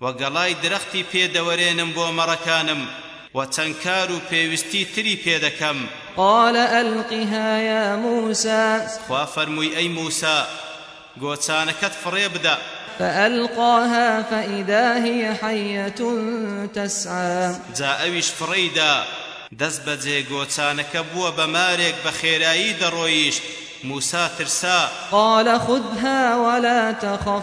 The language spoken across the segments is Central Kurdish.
و گەڵای درەختی پێ دەوەرێنم بۆ مەڕەکانم و چەند کار و پێویستی تری پێ دەکەم. قال القها یا موسی. خوا فەرمووی ئەی موسی گۆچانەکەت فڕێ بدە. فألقاها فإذا هی حیە تسعی. جا ئەویش فڕێی دا، دەستبەجێ گۆچانەکە بووە بە مارێک بە خێرایی دەڕۆیشت، موسی ترسا. قال خذها ولا تخف.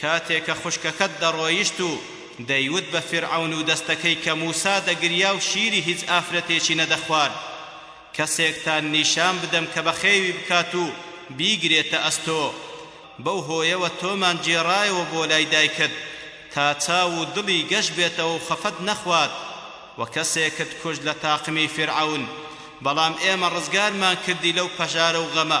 کاتێ کە خوشکەکەت دەڕۆیشت و دەیوت بە فیرعەون و دەستەکەی کە موسا دەگریا و شیری هیچ ئافرەتێکی نەدەخوارد کەسێکتان نیشان بدەم کە بەخێوی بکات و بیگرێتە ئەستۆ بەو هۆیەوە تۆمان گێڕایەوە بۆ لای دایکت تا چاو و دڵی گەش بێتەوە و خەفەت نەخوات و کەسێکت کوشت لە تاقمی فیرعەون بەڵام ئێمە ڕزگارمان کردی لەو پەژارە و غەمە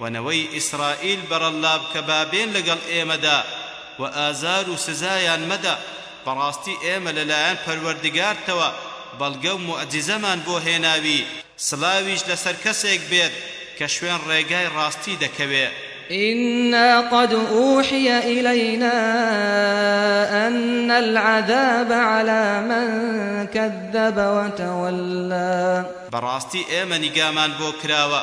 و نەوەی ئیسرائیل بەرەللا بکە با بێن لەگەڵ ئێمەدا و ئازار و سزایان مەدە، بەڕاستی ئێمە لەلایەن پەروەردگارتەوە بەڵگە و موعجیزەمان بۆ هێناوی، سڵاویش لەسەر کەسێک بێت کە شوێن ڕێگای ڕاستی دەکەوێ. إنا قد أوحي إلينا أن العذاب على من كذب وتولى. بەڕاستی ئێمە نیگامان بۆ کراوە.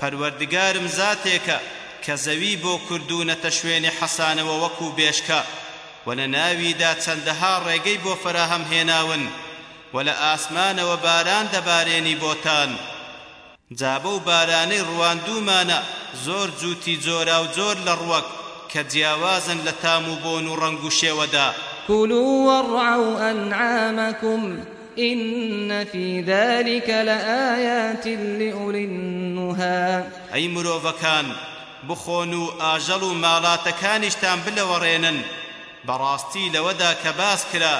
پەروەردگارم زاتێکە کە زەوی بۆ کردوونەتە شوێنی حەسانەوە وەکو بێشکە و لە ناویدا چەندەها ڕێگەی بۆ فەراهەم هێناون و لە ئاسمانەوە باران دەبارێنی بۆتان جا بەو بارانەی ڕواندوومانە زۆر جووتی جۆراوجۆر لە ڕوەک کە جیاوازن لە تام و بۆن و ڕەنگ و شێوەدا. کلوا وارعوا انعامکم. ان فی ذلک لآیات لأولی النها ئەی مرۆڤەکان بخۆن و ئاژەڵ و ماڵاتەکانیشتان بلەوەڕێنن، بەڕاستی لەوەدا کە باس کرا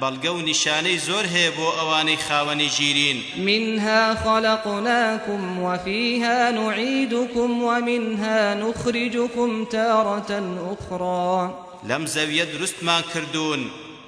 بەڵگە و نیشانەی زۆر هەیە بۆ ئەوانەی خاوەنی ژیرین. منها خلقناکم وفیها نعیدکم ومنها نخرجکم تارة اخری. لەم زەوییە دروستمان کردوون،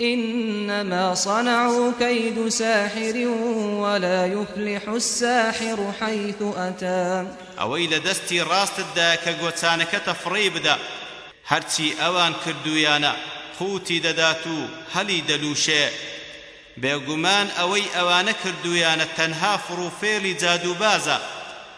انما صنعوا کید ساحر ولا یفلح الساحر حیث اتی. ئەوەی لە دەستی ڕاستتدایە کە گۆچانەکەتە فڕێی بدە، هەرچی ئەوان کردوویانە قووتی دەدات و هەلی دەلووشێ، بێگومان ئەوەی ئەوانە کردوویانە تەنها فڕوفێڵی جادووبازە،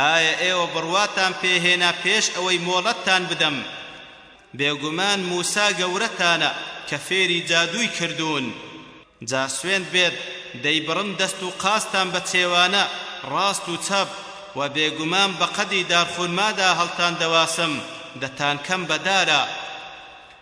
ئایا ئێوە بڕواتان پێ هێنا پێش ئەوەی مۆڵەتتان بدەم بێگومان موسا گەورەتانە کە فێری جادووی کردوون جا سوێند بێت دەیبڕم دەست و قاچتان بە چێوانە ڕاست و چەپ و بێگومان بە قەدی دارخورمادا هەڵتان دەواسم دەتانکەم بە دارا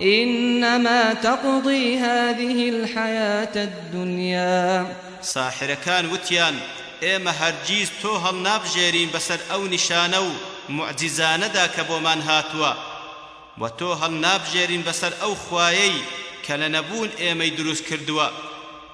انما تقضی هذه الحیاة الدنیا ساحرەکان وتیان، ئێمە هەرگیز تۆ هەڵنابژێرین بەسەر ئەو نیشانە و موعجیزانەدا کە بۆمان هاتووە، وە تۆ هەڵنابژێرین بەسەر ئەو خوایەی کە لە نەبوون ئێمەی دروست کردووە.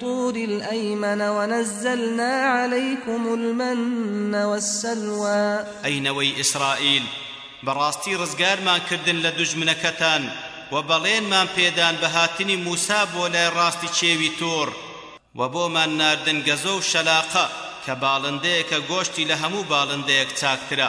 طور الأیمن و نزلنا علیکم المن والسلوی ئەی نەوەی ئیسرائیل بەڕاستی ڕزگارمان کردن لە دوژمنەکەتان و بەڵێنمان پێدان بە هاتنی موسا بۆ لای ڕاستی چێوی تور و بۆمان ناردن گەزۆ و شەلاقە کە باڵندەیەکە گۆشتی لە هەموو باڵندەیەک چاکترە.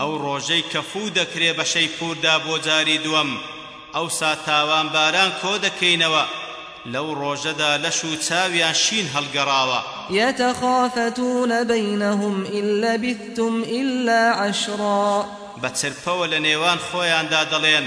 ئەو ڕۆژەی کە فوو دەکرێ بە شەیپووردا بۆ جاری دووەم، ئەوسا تاوانباران کۆ دەکەینەوە، لەو ڕۆژەدا لەش و چاویان شین هەڵگەڕاوە. یەتەخافتون بەینەهم ان لەبیثتم الا عشرا. بە چرپەوە لە نێوان خۆیاندا دەڵێن.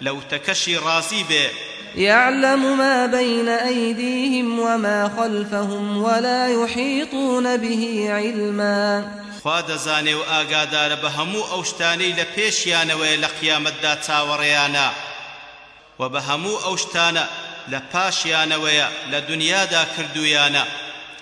لە وتەکەشی ڕازی بێ. یعلم ما بین ایدیهم وما خلفهم ولا یحیطون به علما. خوا دەزانێ و ئاگادارە بە هەموو ئەو شتانەی لە پێشیانەوەیە لە قیامەتدا چاوەڕێیانە وە بە هەموو ئەو شتانە لە پاشیانەوەیە لە دونیادا کردوویانە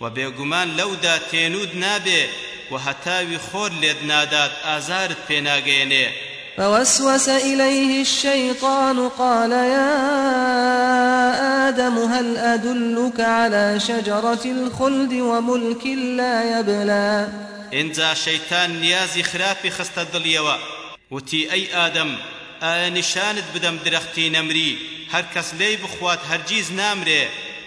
وە بێگومان لەودا تێنووت نابێ و هەتاوی خۆر لێت نادات ئازارت پێ ناگەیەنێ. فوسوس الیه الشیطان قال یا آدم هل ادلک علی شجرة الخلد و ملک لا یبلی. ئینجا شەیتان نیازی خراپی خستە دڵیەوە وتی ئەی ئادەم ئایا نیشانت بدەم درەختی نەمری هەرکەس لێی بخوات هەرگیز نامرێ؟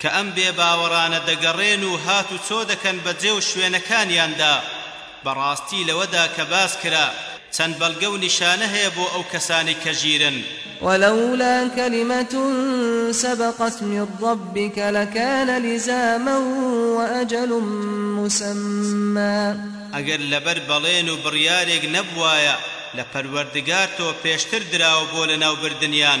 کە ئەم بێباوەڕانە دەگەڕێن و هاتوچۆ دەکەن بە جێ و شوێنەکانیاندا، بەڕاستی لەوەدا کە باس کرا چەند بەڵگە و نیشانە هەیە بۆ ئەو کەسانەی کە ژیرن. ولولا کلمة سبقت من ربک لکان لزاما وأجل مسمی. ئەگەر لەبەر بەڵێن و بڕیارێک نەبووایە لە پەروەردگار تۆ پێشتر دراوە بۆ لەناوبردنیان،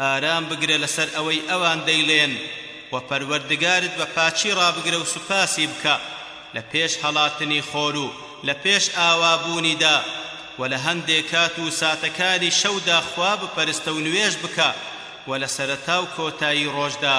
ئارام بگرە لەسەر ئەوەی ئەوان دەیلێن و پەروەردگارت بە پاکی ڕابگرە و سوپاسی بکە لە پێش هەڵاتنی خۆر و لە پێش ئاوابوونیدا و لە هەندێ کات و ساتەکانی شەودا خوا بپەرستە و نوێژ بکە و لە سەرەتا و کۆتایی ڕۆژدا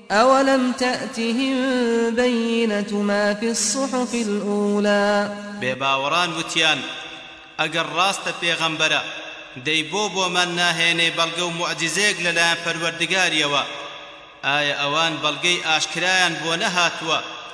ئەوەلم تەئتیهم بەیینەت ما فی الصحف الأولی. بێباوەڕان وتیان، ئەگەر ڕاستە پێغەمبەرە، دەی بۆ بۆمان ناهێنێ بەڵگە و موعجیزەیەک لەلایەن پەروەردگاریەوە؟ ئایا ئەوان بەڵگەی ئاشکرایان بۆ نەهاتووە؟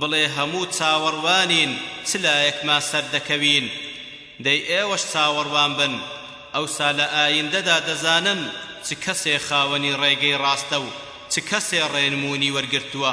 بڵێ هەموو چاوەڕوانین چ لایەکمان سەردەکەوین دەی ئێوەش چاوەڕوان بن ئەوسا لە ئایندەدا دەزانم چ کەسێ خاوەنی ڕێگەی ڕاستە و چ کەسێ ڕێنموونی وەرگرتووە.